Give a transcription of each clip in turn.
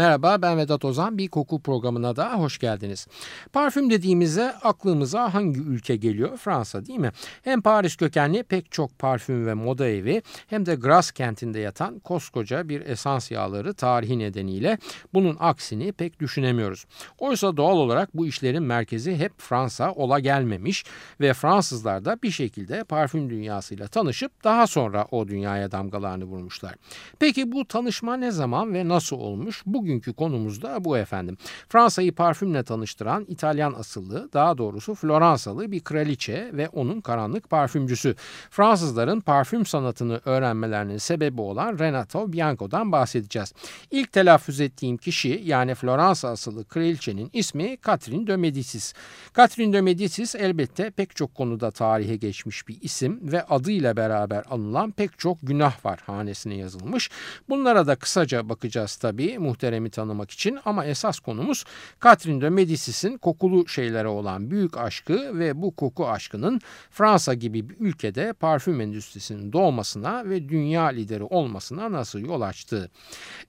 Merhaba ben Vedat Ozan bir koku programına da hoş geldiniz. Parfüm dediğimizde aklımıza hangi ülke geliyor? Fransa değil mi? Hem Paris kökenli pek çok parfüm ve moda evi hem de Grasse kentinde yatan koskoca bir esans yağları tarihi nedeniyle bunun aksini pek düşünemiyoruz. Oysa doğal olarak bu işlerin merkezi hep Fransa ola gelmemiş ve Fransızlar da bir şekilde parfüm dünyasıyla tanışıp daha sonra o dünyaya damgalarını vurmuşlar. Peki bu tanışma ne zaman ve nasıl olmuş? Bugün Bugünkü konumuz da bu efendim. Fransa'yı parfümle tanıştıran İtalyan asıllı, daha doğrusu Floransalı bir kraliçe ve onun karanlık parfümcüsü. Fransızların parfüm sanatını öğrenmelerinin sebebi olan Renato Bianco'dan bahsedeceğiz. İlk telaffuz ettiğim kişi yani Floransa asıllı kraliçenin ismi Catherine de Medicis. Catherine de Medicis elbette pek çok konuda tarihe geçmiş bir isim ve adıyla beraber anılan pek çok günah var hanesine yazılmış. Bunlara da kısaca bakacağız tabii muhterem dönemi tanımak için ama esas konumuz Catherine de Medicis'in kokulu şeylere olan büyük aşkı ve bu koku aşkının Fransa gibi bir ülkede parfüm endüstrisinin doğmasına ve dünya lideri olmasına nasıl yol açtığı.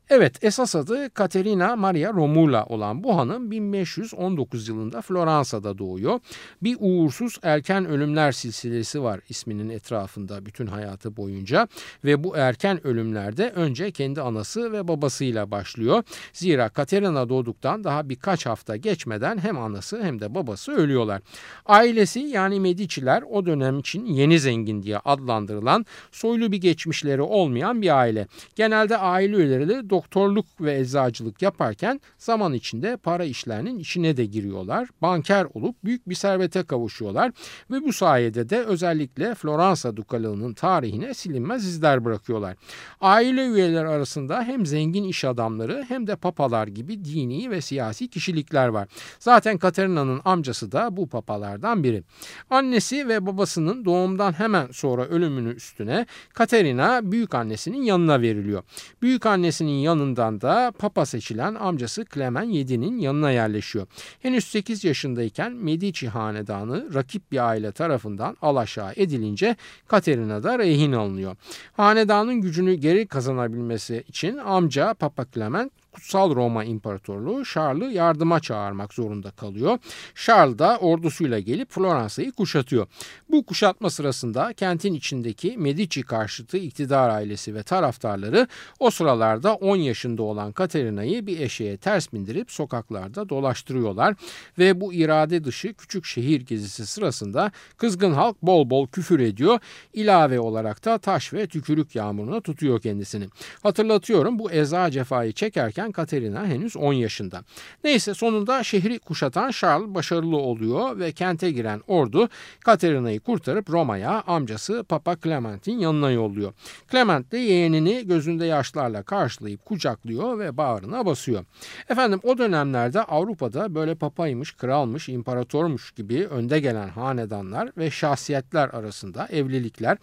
Evet esas adı Caterina Maria Romula olan bu hanım 1519 yılında Floransa'da doğuyor. Bir uğursuz erken ölümler silsilesi var isminin etrafında bütün hayatı boyunca ve bu erken ölümlerde önce kendi anası ve babasıyla başlıyor. Zira Katerina doğduktan daha birkaç hafta geçmeden hem anası hem de babası ölüyorlar. Ailesi yani Medici'ler o dönem için yeni zengin diye adlandırılan soylu bir geçmişleri olmayan bir aile. Genelde aile üyeleri doktorluk ve eczacılık yaparken zaman içinde para işlerinin içine de giriyorlar. Banker olup büyük bir servete kavuşuyorlar ve bu sayede de özellikle Floransa dukalığının tarihine silinmez izler bırakıyorlar. Aile üyeleri arasında hem zengin iş adamları hem de papalar gibi dini ve siyasi kişilikler var. Zaten Katerina'nın amcası da bu papalardan biri. Annesi ve babasının doğumdan hemen sonra ölümünü üstüne Katerina büyük annesinin yanına veriliyor. Büyük annesinin yanından da papa seçilen amcası Clement VII'nin yanına yerleşiyor. Henüz 8 yaşındayken Medici hanedanı rakip bir aile tarafından alaşağı edilince Katerina da rehin alınıyor. Hanedanın gücünü geri kazanabilmesi için amca Papa Clement Kutsal Roma İmparatorluğu Charles'ı yardıma çağırmak zorunda kalıyor. Charles da ordusuyla gelip Floransa'yı kuşatıyor. Bu kuşatma sırasında kentin içindeki Medici karşıtı iktidar ailesi ve taraftarları o sıralarda 10 yaşında olan Katerina'yı bir eşeğe ters bindirip sokaklarda dolaştırıyorlar ve bu irade dışı küçük şehir gezisi sırasında kızgın halk bol bol küfür ediyor. İlave olarak da taş ve tükürük yağmuruna tutuyor kendisini. Hatırlatıyorum bu eza cefayı çekerken yaşındayken Katerina henüz 10 yaşında. Neyse sonunda şehri kuşatan Charles başarılı oluyor ve kente giren ordu Katerina'yı kurtarıp Roma'ya amcası Papa Clement'in yanına yolluyor. Clement de yeğenini gözünde yaşlarla karşılayıp kucaklıyor ve bağrına basıyor. Efendim o dönemlerde Avrupa'da böyle papaymış, kralmış, imparatormuş gibi önde gelen hanedanlar ve şahsiyetler arasında evlilikler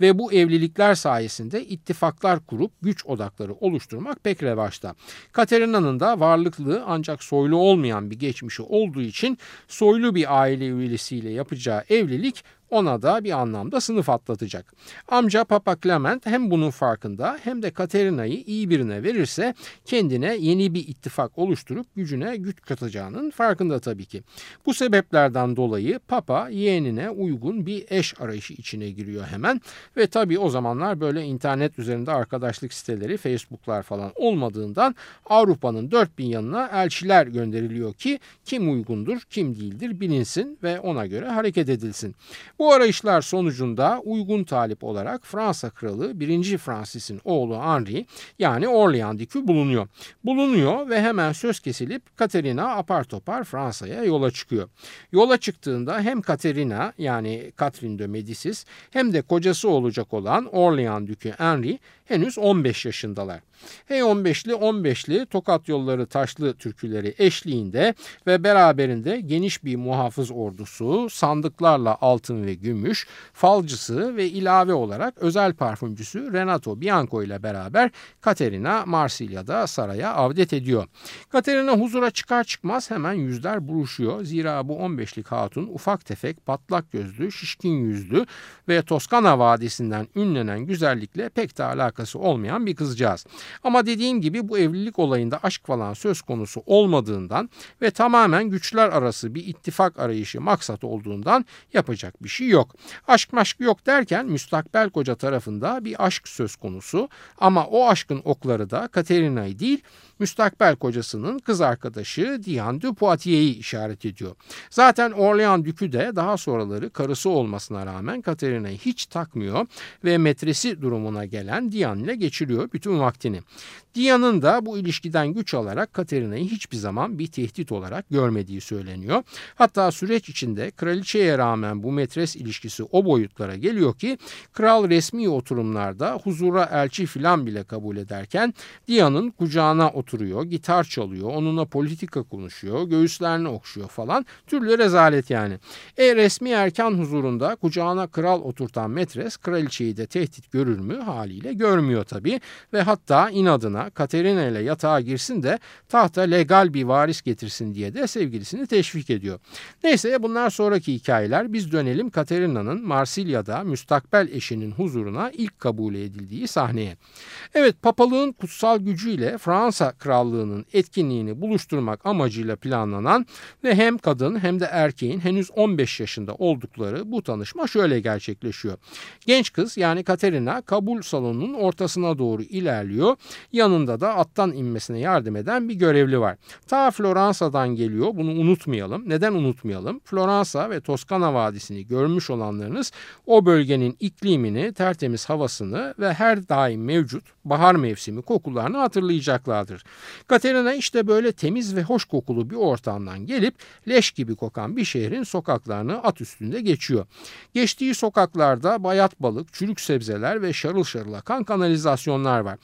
ve bu evlilikler sayesinde ittifaklar kurup güç odakları oluşturmak pek revaçta. Katerina'nın da varlıklı ancak soylu olmayan bir geçmişi olduğu için soylu bir aile üyesiyle yapacağı evlilik ona da bir anlamda sınıf atlatacak. Amca Papa Clement hem bunun farkında hem de Katerina'yı iyi birine verirse kendine yeni bir ittifak oluşturup gücüne güç katacağının farkında tabii ki. Bu sebeplerden dolayı Papa yeğenine uygun bir eş arayışı içine giriyor hemen ve tabii o zamanlar böyle internet üzerinde arkadaşlık siteleri, Facebook'lar falan olmadığından Avrupa'nın dört bin yanına elçiler gönderiliyor ki kim uygundur, kim değildir bilinsin ve ona göre hareket edilsin. Bu arayışlar sonucunda uygun talip olarak Fransa kralı 1. Francis'in oğlu Henry yani Orleans dikü bulunuyor. Bulunuyor ve hemen söz kesilip Katerina apar topar Fransa'ya yola çıkıyor. Yola çıktığında hem Katerina yani Catherine de Medicis hem de kocası olacak olan Orleans dükü Henry henüz 15 yaşındalar. Hey 15'li 15'li Tokat yolları taşlı türküleri eşliğinde ve beraberinde geniş bir muhafız ordusu, sandıklarla altın ve gümüş, falcısı ve ilave olarak özel parfümcüsü Renato Bianco ile beraber Katerina Marsilya'da saraya avdet ediyor. Katerina huzura çıkar çıkmaz hemen yüzler buruşuyor. Zira bu 15'lik hatun ufak tefek, patlak gözlü, şişkin yüzlü ve Toskana Vadisi'nden ünlenen güzellikle pek de alakası olmayan bir kızcağız. Ama dediğim gibi bu evlilik olayında aşk falan söz konusu olmadığından ve tamamen güçler arası bir ittifak arayışı maksat olduğundan yapacak bir şey yok. Aşk maşk yok derken müstakbel koca tarafında bir aşk söz konusu ama o aşkın okları da Katerina'yı değil müstakbel kocasının kız arkadaşı Diane de Poitiers'i işaret ediyor. Zaten Orleans Dükü de daha sonraları karısı olmasına rağmen Katerina'yı hiç takmıyor ve metresi durumuna gelen Diane ile geçiriyor bütün vaktini. Diane'ın da bu ilişkiden güç alarak Katerina'yı hiçbir zaman bir tehdit olarak görmediği söyleniyor. Hatta süreç içinde kraliçeye rağmen bu metres ilişkisi o boyutlara geliyor ki kral resmi oturumlarda huzura elçi filan bile kabul ederken Diane'ın kucağına oturuyor, gitar çalıyor, onunla politika konuşuyor, göğüslerini okşuyor falan. Türlü rezalet yani. E resmi erken huzurunda kucağına kral oturtan metres kraliçeyi de tehdit görür mü haliyle görmüyor tabii ve hatta inadına Katerina ile yatağa girsin de tahta legal bir varis getirsin diye de sevgilisini teşvik ediyor. Neyse bunlar sonraki hikayeler biz dönelim Katerina'nın Marsilya'da müstakbel eşinin huzuruna ilk kabul edildiği sahneye. Evet papalığın kutsal gücüyle Fransa krallığının etkinliğini buluşturmak amacıyla planlanan ve hem kadın hem de erkeğin henüz 15 yaşında oldukları bu tanışma şöyle gerçekleşiyor. Genç kız yani Katerina kabul salonunun ortasına doğru ilerliyor. Yanında da attan inmesine yardım eden bir görevli var. Ta Floransa'dan geliyor bunu unutmayalım. Neden unutmayalım? Floransa ve Toskana Vadisi'ni görmüş olanlarınız o bölgenin iklimini, tertemiz havasını ve her daim mevcut bahar mevsimi kokularını hatırlayacaklardır. Katerina işte böyle temiz ve hoş kokulu bir ortamdan gelip leş gibi kokan bir şehrin sokaklarını at üstünde geçiyor. Geçtiği sokaklarda bayat balık, çürük sebzeler ve şarıl şarıl akan kanalizasyonlar var.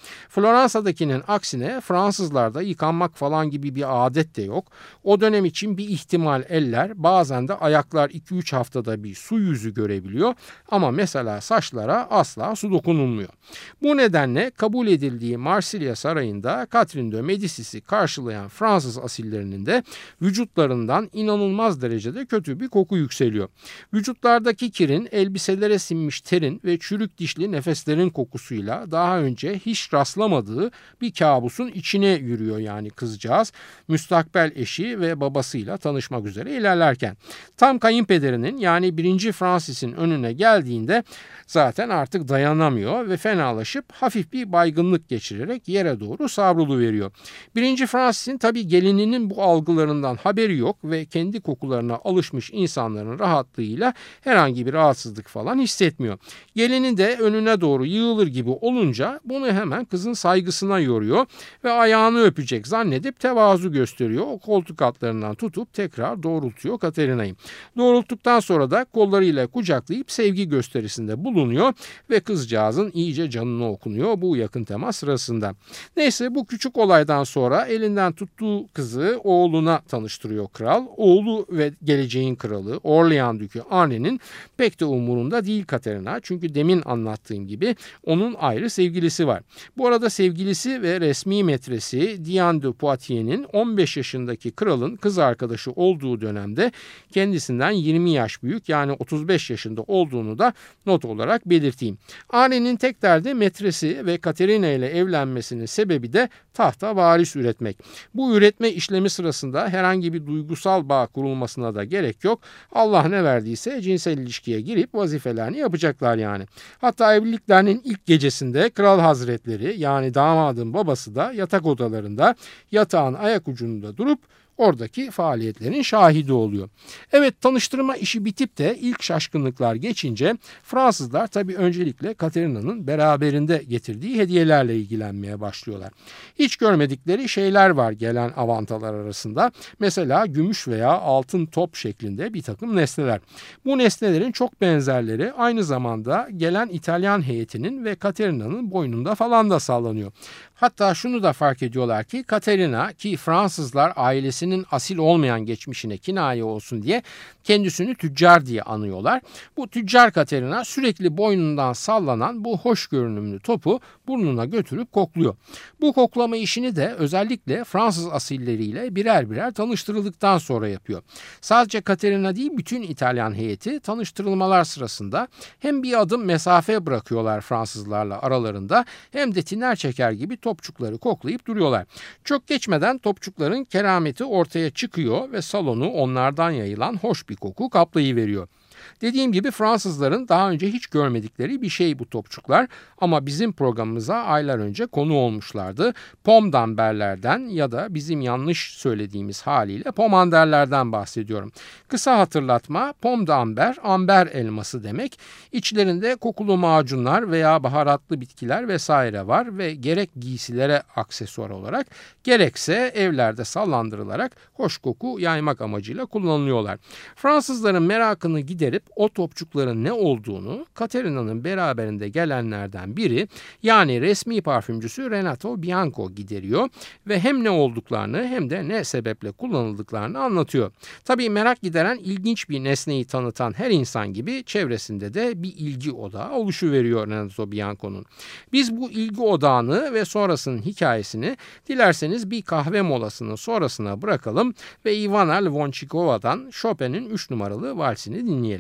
Floransa'dakinin aksine Fransızlarda yıkanmak falan gibi bir adet de yok. O dönem için bir ihtimal eller bazen de ayaklar 2-3 haftada bir su yüzü görebiliyor ama mesela saçlara asla su dokunulmuyor. Bu nedenle kabul edildiği Marsilya Sarayı'nda Catherine de Medici'si karşılayan Fransız asillerinin de vücutlarından inanılmaz derecede kötü bir koku yükseliyor. Vücutlardaki kirin elbiselere sinmiş terin ve çürük dişli nefeslerin kokusuyla daha önce hiç rastlamadığı bir kabusun içine yürüyor yani kızcağız. Müstakbel eşi ve babasıyla tanışmak üzere ilerlerken. Tam kayınpederinin yani birinci Francis'in önüne geldiğinde zaten artık dayanamıyor ve fenalaşıp hafif bir baygınlık geçirerek yere doğru savrulu veriyor. Birinci Francis'in tabi gelininin bu algılarından haberi yok ve kendi kokularına alışmış insanların rahatlığıyla herhangi bir rahatsızlık falan hissetmiyor. Gelini de önüne doğru yığılır gibi olunca bunu hemen kızın saygısına yoruyor ve ayağını öpecek zannedip tevazu gösteriyor. O koltuk altlarından tutup tekrar doğrultuyor Katerina'yı. Doğrulttuktan sonra da kollarıyla kucaklayıp sevgi gösterisinde bulunuyor ve kızcağızın iyice canını okunuyor bu yakın temas sırasında. Neyse bu küçük olaydan sonra elinden tuttuğu kızı oğluna tanıştırıyor kral. Oğlu ve geleceğin kralı Orlean Dükü Arne'nin pek de umurunda değil Katerina. Çünkü demin anlattığım gibi onun ayrı sevgilisi var. Bu arada sevgilisi ve resmi metresi Diane de Poitiers'in 15 yaşındaki kralın kız arkadaşı olduğu dönemde kendisinden 20 yaş büyük yani 35 yaşında olduğunu da not olarak belirteyim. Arne'nin tek derdi metresi ve Katerina ile evlenmesinin sebebi de tahta varis üretmek. Bu üretme işlemi sırasında herhangi bir duygusal bağ kurulmasına da gerek yok. Allah ne verdiyse cinsel ilişkiye girip vazifelerini yapacaklar yani. Hatta evliliklerinin ilk gecesinde kral hazretleri yani damadın babası da yatak odalarında yatağın ayak ucunda durup oradaki faaliyetlerin şahidi oluyor. Evet tanıştırma işi bitip de ilk şaşkınlıklar geçince Fransızlar tabii öncelikle Katerina'nın beraberinde getirdiği hediyelerle ilgilenmeye başlıyorlar. Hiç görmedikleri şeyler var gelen avantalar arasında. Mesela gümüş veya altın top şeklinde bir takım nesneler. Bu nesnelerin çok benzerleri aynı zamanda gelen İtalyan heyetinin ve Katerina'nın boynunda falan da sallanıyor. Hatta şunu da fark ediyorlar ki Katerina ki Fransızlar ailesinin asil olmayan geçmişine kinaye olsun diye kendisini tüccar diye anıyorlar. Bu tüccar Katerina sürekli boynundan sallanan bu hoş görünümlü topu burnuna götürüp kokluyor. Bu koklama işini de özellikle Fransız asilleriyle birer birer tanıştırıldıktan sonra yapıyor. Sadece Katerina değil bütün İtalyan heyeti tanıştırılmalar sırasında hem bir adım mesafe bırakıyorlar Fransızlarla aralarında hem de tiner çeker gibi topçukları koklayıp duruyorlar. Çok geçmeden topçukların kerameti ortaya çıkıyor ve salonu onlardan yayılan hoş bir koku kaplayıveriyor. Dediğim gibi Fransızların daha önce hiç görmedikleri bir şey bu topçuklar ama bizim programımıza aylar önce konu olmuşlardı. Pomdamberlerden ya da bizim yanlış söylediğimiz haliyle pomanderlerden bahsediyorum. Kısa hatırlatma pomdamber amber elması demek. İçlerinde kokulu macunlar veya baharatlı bitkiler vesaire var ve gerek giysilere aksesuar olarak gerekse evlerde sallandırılarak hoş koku yaymak amacıyla kullanılıyorlar. Fransızların merakını giderip o topçukların ne olduğunu Katerina'nın beraberinde gelenlerden biri yani resmi parfümcüsü Renato Bianco gideriyor ve hem ne olduklarını hem de ne sebeple kullanıldıklarını anlatıyor. Tabii merak gideren ilginç bir nesneyi tanıtan her insan gibi çevresinde de bir ilgi odağı oluşuveriyor Renato Bianco'nun. Biz bu ilgi odağını ve sonrasının hikayesini dilerseniz bir kahve molasının sonrasına bırakalım ve Ivana Lvonchikova'dan Chopin'in 3 numaralı valsini dinleyelim.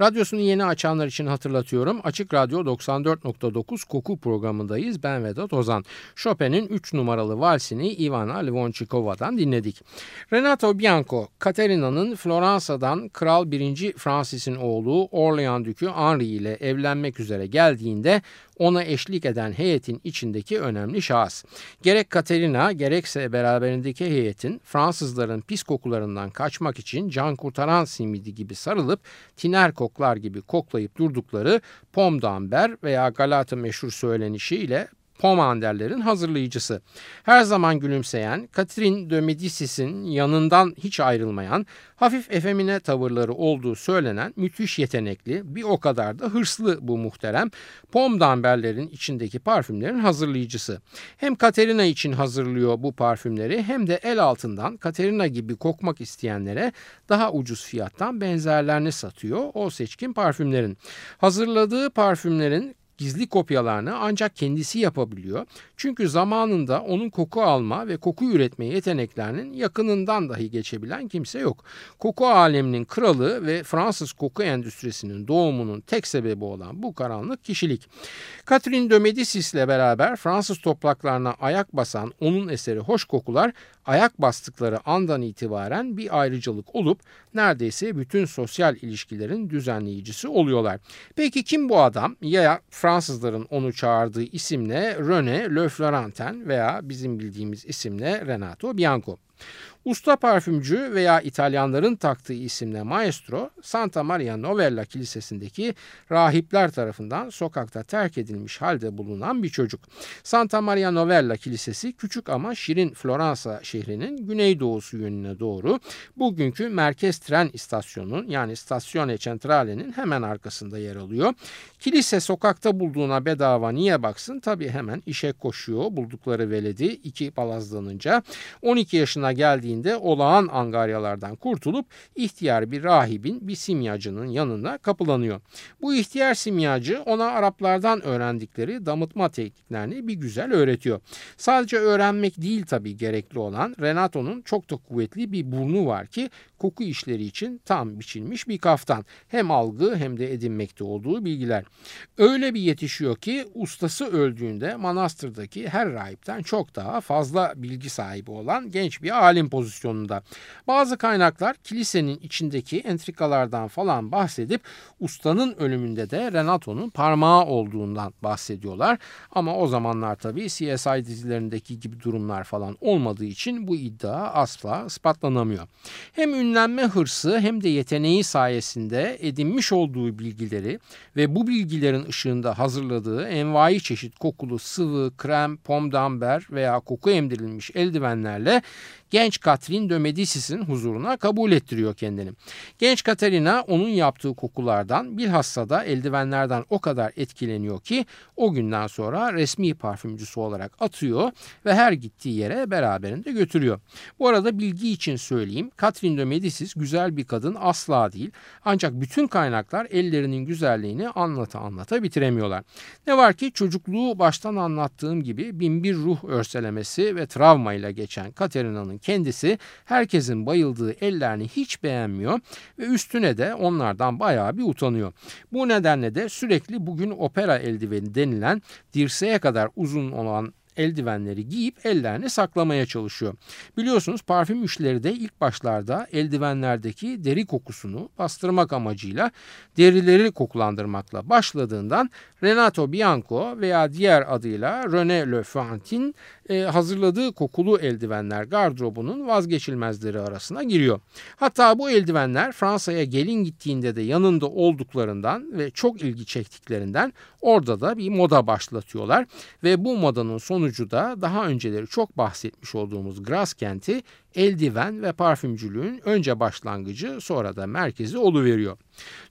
Radyosunu yeni açanlar için hatırlatıyorum. Açık Radyo 94.9 Koku programındayız. Ben Vedat Ozan. Chopin'in 3 numaralı valsini Ivana Lvonchikova'dan dinledik. Renato Bianco, Katerina'nın Floransa'dan Kral 1. Francis'in oğlu Orlean Dükü Henri ile evlenmek üzere geldiğinde ona eşlik eden heyetin içindeki önemli şahıs. Gerek Katerina gerekse beraberindeki heyetin Fransızların pis kokularından kaçmak için can kurtaran simidi gibi sarılıp tiner koklar gibi koklayıp durdukları pom d'amber veya Galata meşhur söylenişiyle Pomanderlerin hazırlayıcısı. Her zaman gülümseyen, Catherine de Medici's'in yanından hiç ayrılmayan, hafif efemine tavırları olduğu söylenen müthiş yetenekli, bir o kadar da hırslı bu muhterem Pomdamberlerin içindeki parfümlerin hazırlayıcısı. Hem Katerina için hazırlıyor bu parfümleri hem de el altından Katerina gibi kokmak isteyenlere daha ucuz fiyattan benzerlerini satıyor o seçkin parfümlerin. Hazırladığı parfümlerin gizli kopyalarını ancak kendisi yapabiliyor. Çünkü zamanında onun koku alma ve koku üretme yeteneklerinin yakınından dahi geçebilen kimse yok. Koku aleminin kralı ve Fransız koku endüstrisinin doğumunun tek sebebi olan bu karanlık kişilik. Catherine de Medicis ile beraber Fransız topraklarına ayak basan onun eseri hoş kokular ayak bastıkları andan itibaren bir ayrıcalık olup neredeyse bütün sosyal ilişkilerin düzenleyicisi oluyorlar. Peki kim bu adam? Ya Fransızların onu çağırdığı isimle René Le Florentin veya bizim bildiğimiz isimle Renato Bianco. Usta parfümcü veya İtalyanların taktığı isimle maestro Santa Maria Novella Kilisesi'ndeki rahipler tarafından sokakta terk edilmiş halde bulunan bir çocuk. Santa Maria Novella Kilisesi küçük ama şirin Floransa şehrinin güneydoğusu yönüne doğru bugünkü merkez tren istasyonunun yani Stazione Centrale'nin hemen arkasında yer alıyor. Kilise sokakta bulduğuna bedava niye baksın? Tabii hemen işe koşuyor buldukları veledi iki palazlanınca 12 yaşına geldiğinde geldiğinde olağan angaryalardan kurtulup ihtiyar bir rahibin bir simyacının yanında kapılanıyor. Bu ihtiyar simyacı ona Araplardan öğrendikleri damıtma tekniklerini bir güzel öğretiyor. Sadece öğrenmek değil tabii gerekli olan Renato'nun çok da kuvvetli bir burnu var ki koku işleri için tam biçilmiş bir kaftan. Hem algı hem de edinmekte olduğu bilgiler. Öyle bir yetişiyor ki ustası öldüğünde manastırdaki her rahipten çok daha fazla bilgi sahibi olan genç bir alim pozisyonunda. Bazı kaynaklar kilisenin içindeki entrikalardan falan bahsedip ustanın ölümünde de Renato'nun parmağı olduğundan bahsediyorlar. Ama o zamanlar tabii CSI dizilerindeki gibi durumlar falan olmadığı için bu iddia asla ispatlanamıyor. Hem ünlenme hırsı hem de yeteneği sayesinde edinmiş olduğu bilgileri ve bu bilgilerin ışığında hazırladığı envai çeşit kokulu sıvı, krem, pomdamber veya koku emdirilmiş eldivenlerle genç Catherine de Medicis'in huzuruna kabul ettiriyor kendini. Genç Katerina onun yaptığı kokulardan bilhassa da eldivenlerden o kadar etkileniyor ki o günden sonra resmi parfümcüsü olarak atıyor ve her gittiği yere beraberinde götürüyor. Bu arada bilgi için söyleyeyim Catherine de Medicis güzel bir kadın asla değil ancak bütün kaynaklar ellerinin güzelliğini anlata anlata bitiremiyorlar. Ne var ki çocukluğu baştan anlattığım gibi binbir ruh örselemesi ve travmayla geçen Katerina'nın kendisi herkesin bayıldığı ellerini hiç beğenmiyor ve üstüne de onlardan bayağı bir utanıyor. Bu nedenle de sürekli bugün opera eldiveni denilen dirseğe kadar uzun olan eldivenleri giyip ellerini saklamaya çalışıyor. Biliyorsunuz parfüm işleri de ilk başlarda eldivenlerdeki deri kokusunu bastırmak amacıyla derileri kokulandırmakla başladığından Renato Bianco veya diğer adıyla René Le Fantin e, hazırladığı kokulu eldivenler gardırobunun vazgeçilmezleri arasına giriyor. Hatta bu eldivenler Fransa'ya gelin gittiğinde de yanında olduklarından ve çok ilgi çektiklerinden orada da bir moda başlatıyorlar ve bu modanın sonucu da daha önceleri çok bahsetmiş olduğumuz Gras kenti eldiven ve parfümcülüğün önce başlangıcı sonra da merkezi oluveriyor.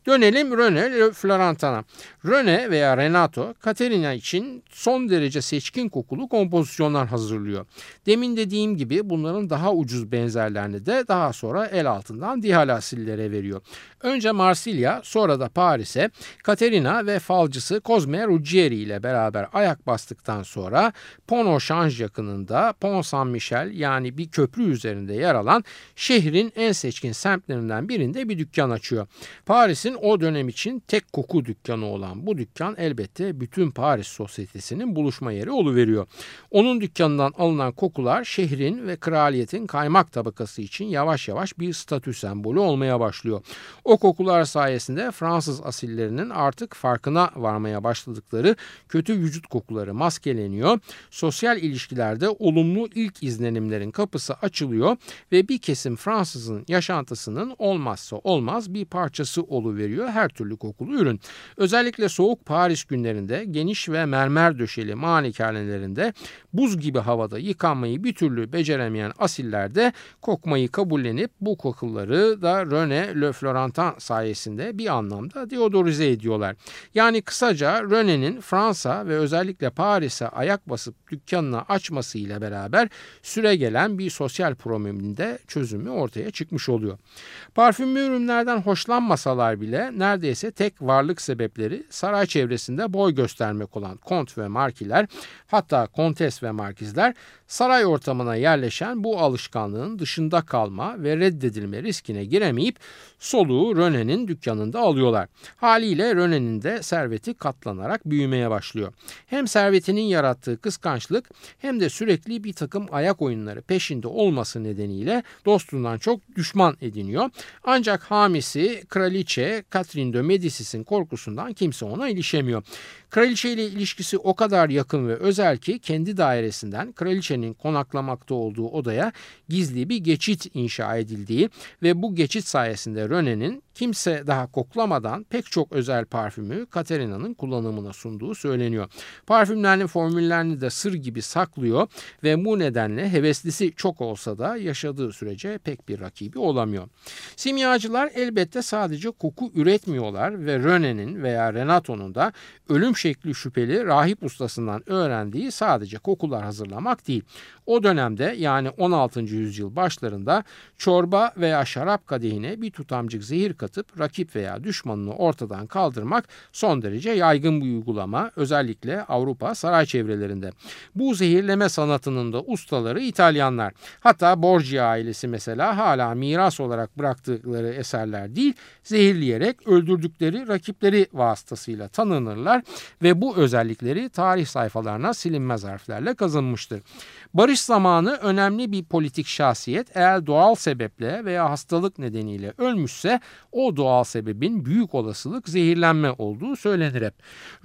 Dönelim René Florentin'a. René veya Renato, Katerina için son derece seçkin kokulu kompozisyonlar hazırlıyor. Demin dediğim gibi bunların daha ucuz benzerlerini de daha sonra el altından dihalasillere veriyor. Önce Marsilya, sonra da Paris'e Katerina ve falcısı Cosme Ruggieri ile beraber ayak bastıktan sonra Pont Change yakınında Pont Saint Michel yani bir köprü üzerinde yer alan şehrin en seçkin semtlerinden birinde bir dükkan açıyor. Paris'in o dönem için tek koku dükkanı olan bu dükkan elbette bütün Paris sosyetesinin buluşma yeri oluveriyor. Onun dükkanından alınan kokular şehrin ve kraliyetin kaymak tabakası için yavaş yavaş bir statü sembolü olmaya başlıyor. O kokular sayesinde Fransız asillerinin artık farkına varmaya başladıkları kötü vücut kokuları maskeleniyor. Sosyal ilişkilerde olumlu ilk izlenimlerin kapısı açılıyor ve bir kesim Fransızın yaşantısının olmazsa olmaz bir parçası oluveriyor her türlü kokulu ürün. Özellikle soğuk Paris günlerinde geniş ve mermer döşeli malikanelerinde buz gibi havada yıkanmayı bir türlü beceremeyen asiller de kokmayı kabullenip bu kokuları da René Le Florentin sayesinde bir anlamda deodorize ediyorlar. Yani kısaca René'nin Fransa ve özellikle Paris'e ayak basıp dükkanını açmasıyla beraber süre gelen bir sosyal probleminde çözümü ortaya çıkmış oluyor. Parfümlü ürünlerden hoşlanmasalar bile neredeyse tek varlık sebepleri saray çevresinde boy göstermek olan kont ve markiler hatta kontes ve markizler saray ortamına yerleşen bu alışkanlığın dışında kalma ve reddedilme riskine giremeyip soluğu Röne'nin dükkanında alıyorlar. Haliyle Röne'nin de serveti katlanarak büyümeye başlıyor. Hem servetinin yarattığı kıskançlık hem de sürekli bir takım ayak oyunları peşinde olması nedeniyle dostundan çok düşman ediniyor. Ancak hamisi kraliçe Catherine de Medicis'in korkusundan kimse ona ilişemiyor. Kraliçe ile ilişkisi o kadar yakın ve özel ki kendi dairesinden kraliçenin konaklamakta olduğu odaya gizli bir geçit inşa edildiği ve bu geçit sayesinde René'nin kimse daha koklamadan pek çok özel parfümü Katerina'nın kullanımına sunduğu söyleniyor. Parfümlerin formüllerini de sır gibi saklıyor ve bu nedenle heveslisi çok olsa da yaşadığı sürece pek bir rakibi olamıyor. Simyacılar elbette sadece koku üretmiyorlar ve René'nin veya Renato'nun da ölüm şekli şüpheli rahip ustasından öğrendiği sadece kokular hazırlamak değil. O dönemde yani 16. yüzyıl başlarında çorba veya şarap kadehine bir tutamcık zehir katıp rakip veya düşmanını ortadan kaldırmak son derece yaygın bir uygulama özellikle Avrupa saray çevrelerinde. Bu zehirleme sanatının da ustaları İtalyanlar. Hatta Borgia ailesi mesela hala miras olarak bıraktıkları eserler değil zehirleyerek öldürdükleri rakipleri vasıtasıyla tanınırlar ve bu özellikleri tarih sayfalarına silinmez harflerle kazınmıştır. Barış zamanı önemli bir politik şahsiyet eğer doğal sebeple veya hastalık nedeniyle ölmüşse o doğal sebebin büyük olasılık zehirlenme olduğu söylenir hep.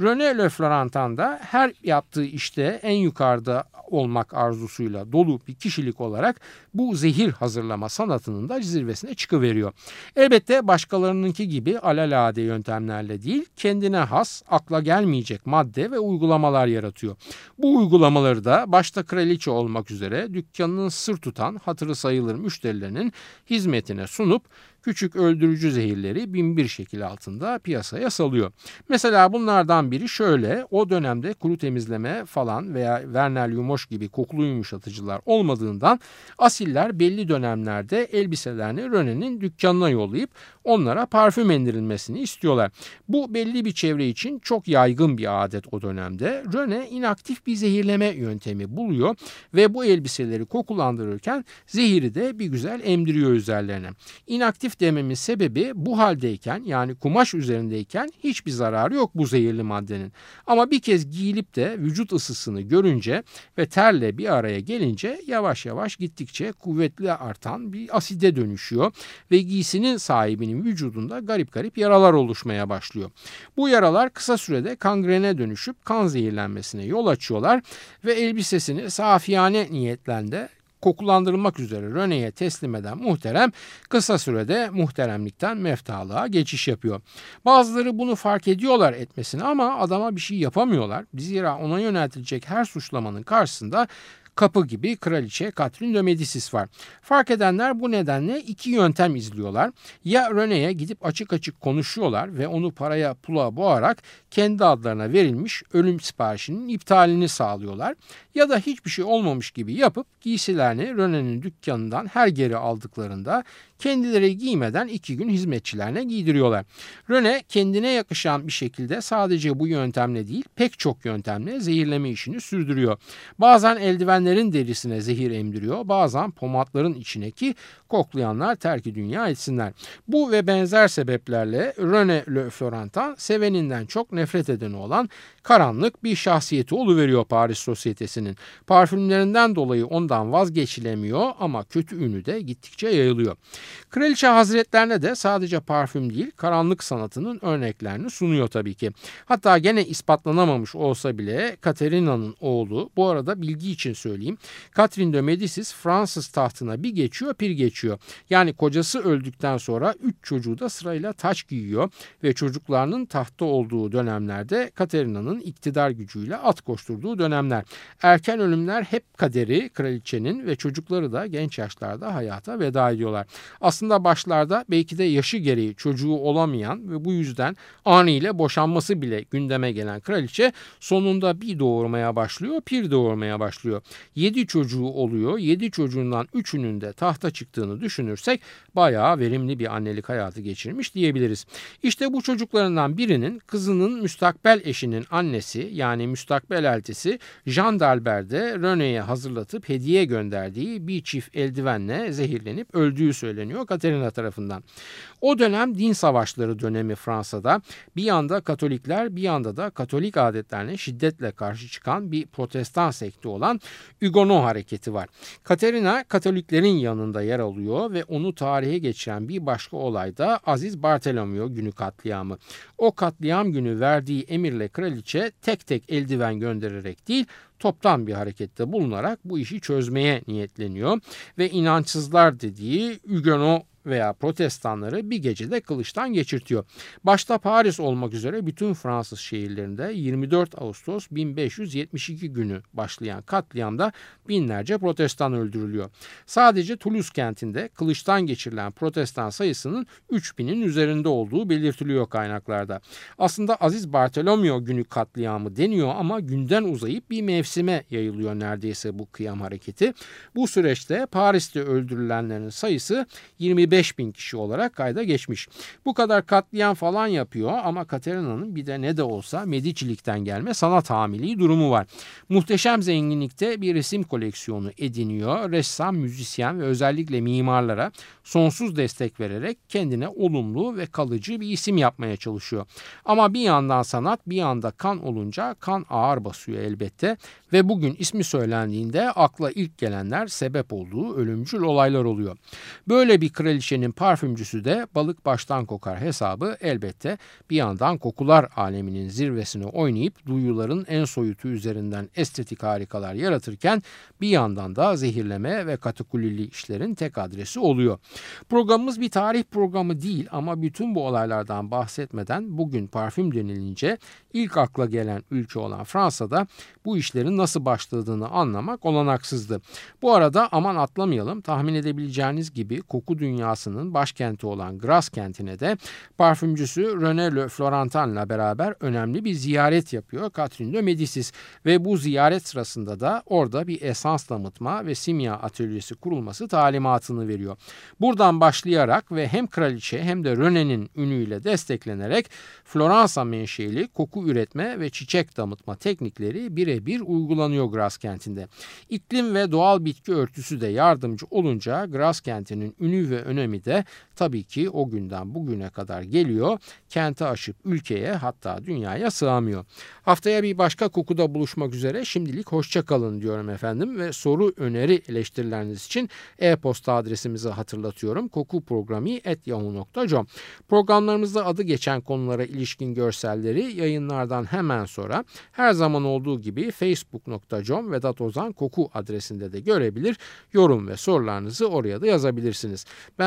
René Le da her yaptığı işte en yukarıda olmak arzusuyla dolu bir kişilik olarak bu zehir hazırlama sanatının da zirvesine çıkıveriyor. Elbette başkalarınınki gibi alalade yöntemlerle değil kendine has akla gelmeyecek madde ve uygulamalar yaratıyor. Bu uygulamaları da başta kraliçe olmak üzere dükkanının sır tutan hatırı sayılır müşterilerinin hizmetine sunup küçük öldürücü zehirleri bin bir şekil altında piyasaya salıyor. Mesela bunlardan biri şöyle o dönemde kuru temizleme falan veya Vernel Yumoş gibi kokulu yumuşatıcılar olmadığından asiller belli dönemlerde elbiselerini Röne'nin dükkanına yollayıp onlara parfüm endirilmesini istiyorlar. Bu belli bir çevre için çok yaygın bir adet o dönemde. Röne inaktif bir zehirleme yöntemi buluyor ve bu elbiseleri kokulandırırken zehiri de bir güzel emdiriyor üzerlerine. İnaktif aktif dememin sebebi bu haldeyken yani kumaş üzerindeyken hiçbir zararı yok bu zehirli maddenin. Ama bir kez giyilip de vücut ısısını görünce ve terle bir araya gelince yavaş yavaş gittikçe kuvvetli artan bir aside dönüşüyor ve giysinin sahibinin vücudunda garip garip yaralar oluşmaya başlıyor. Bu yaralar kısa sürede kangrene dönüşüp kan zehirlenmesine yol açıyorlar ve elbisesini safiyane niyetlende kokulandırılmak üzere Röne'ye teslim eden muhterem kısa sürede muhteremlikten meftalığa geçiş yapıyor. Bazıları bunu fark ediyorlar etmesini ama adama bir şey yapamıyorlar. Zira ona yöneltilecek her suçlamanın karşısında kapı gibi kraliçe Catherine de Medicis var. Fark edenler bu nedenle iki yöntem izliyorlar. Ya René'ye gidip açık açık konuşuyorlar ve onu paraya pula boğarak kendi adlarına verilmiş ölüm siparişinin iptalini sağlıyorlar. Ya da hiçbir şey olmamış gibi yapıp giysilerini René'nin dükkanından her geri aldıklarında kendileri giymeden iki gün hizmetçilerine giydiriyorlar. Rene kendine yakışan bir şekilde sadece bu yöntemle değil pek çok yöntemle zehirleme işini sürdürüyor. Bazen eldivenlerin derisine zehir emdiriyor bazen pomatların içine ki koklayanlar terki dünya etsinler. Bu ve benzer sebeplerle Rene Le Florentin seveninden çok nefret edeni olan karanlık bir şahsiyeti oluveriyor Paris sosyetesinin. Parfümlerinden dolayı ondan vazgeçilemiyor ama kötü ünü de gittikçe yayılıyor. Kraliçe Hazretlerine de sadece parfüm değil karanlık sanatının örneklerini sunuyor tabii ki. Hatta gene ispatlanamamış olsa bile Katerina'nın oğlu bu arada bilgi için söyleyeyim. Catherine de Medicis Fransız tahtına bir geçiyor bir geçiyor. Yani kocası öldükten sonra üç çocuğu da sırayla taç giyiyor ve çocuklarının tahtta olduğu dönemlerde Katerina'nın iktidar gücüyle at koşturduğu dönemler. Erken ölümler hep kaderi kraliçenin ve çocukları da genç yaşlarda hayata veda ediyorlar. Aslında başlarda belki de yaşı gereği çocuğu olamayan ve bu yüzden anıyla boşanması bile gündeme gelen kraliçe sonunda bir doğurmaya başlıyor, pir doğurmaya başlıyor. 7 çocuğu oluyor. 7 çocuğundan 3'ünün de tahta çıktığını düşünürsek bayağı verimli bir annelik hayatı geçirmiş diyebiliriz. İşte bu çocuklarından birinin kızının müstakbel eşinin annesi yani müstakbel eltisi Jean d'Albert'de René'ye hazırlatıp hediye gönderdiği bir çift eldivenle zehirlenip öldüğü söyleniyor Katerina tarafından. O dönem din savaşları dönemi Fransa'da bir yanda Katolikler bir yanda da Katolik adetlerine şiddetle karşı çıkan bir protestan sekti olan Huguenot hareketi var. Katerina Katoliklerin yanında yer alıyor ve onu tarihe geçiren bir başka olay da Aziz Bartolomeo günü katliamı. O katliam günü verdiği emirle kraliçe tek tek eldiven göndererek değil toptan bir harekette bulunarak bu işi çözmeye niyetleniyor ve inançsızlar dediği Huguenot veya protestanları bir gecede kılıçtan geçirtiyor. Başta Paris olmak üzere bütün Fransız şehirlerinde 24 Ağustos 1572 günü başlayan katliamda binlerce protestan öldürülüyor. Sadece Toulouse kentinde kılıçtan geçirilen protestan sayısının 3000'in üzerinde olduğu belirtiliyor kaynaklarda. Aslında Aziz Bartolomeo günü katliamı deniyor ama günden uzayıp bir mevsime yayılıyor neredeyse bu kıyam hareketi. Bu süreçte Paris'te öldürülenlerin sayısı 25 5 bin kişi olarak kayda geçmiş. Bu kadar katliam falan yapıyor ama Katerina'nın bir de ne de olsa Medicilikten gelme sanat hamiliği durumu var. Muhteşem zenginlikte bir resim koleksiyonu ediniyor. Ressam, müzisyen ve özellikle mimarlara sonsuz destek vererek kendine olumlu ve kalıcı bir isim yapmaya çalışıyor. Ama bir yandan sanat bir yanda kan olunca kan ağır basıyor elbette ve bugün ismi söylendiğinde akla ilk gelenler sebep olduğu ölümcül olaylar oluyor. Böyle bir kraliçenin parfümcüsü de balık baştan kokar hesabı elbette bir yandan kokular aleminin zirvesini oynayıp duyuların en soyutu üzerinden estetik harikalar yaratırken bir yandan da zehirleme ve katakulili işlerin tek adresi oluyor. Programımız bir tarih programı değil ama bütün bu olaylardan bahsetmeden bugün parfüm denilince ilk akla gelen ülke olan Fransa'da bu işlerin nasıl başladığını anlamak olanaksızdı. Bu arada aman atlamayalım tahmin edebileceğiniz gibi koku dünyasının başkenti olan Grasse kentine de parfümcüsü René Le Florentin'la beraber önemli bir ziyaret yapıyor Catherine de Medicis ve bu ziyaret sırasında da orada bir esans damıtma ve simya atölyesi kurulması talimatını veriyor. Buradan başlayarak ve hem kraliçe hem de René'nin ünüyle desteklenerek Floransa menşeli koku üretme ve çiçek damıtma teknikleri birebir uygulanıyor Gras kentinde. İklim ve doğal bitki örtüsü de yardımcı olunca Gras kentinin ünü ve önemi de tabii ki o günden bugüne kadar geliyor. Kenti aşıp ülkeye hatta dünyaya sığamıyor. Haftaya bir başka kokuda buluşmak üzere şimdilik hoşça kalın diyorum efendim ve soru öneri eleştirileriniz için e-posta adresimizi hatırlatıyorum. kokuprogrami.yahoo.com Programlarımızda adı geçen konulara ilişkin görselleri yayınlardan hemen sonra her zaman olduğu gibi facebook.com Vedat Ozan Koku adresinde de görebilir. Yorum ve sorularınızı oraya da yazabilirsiniz.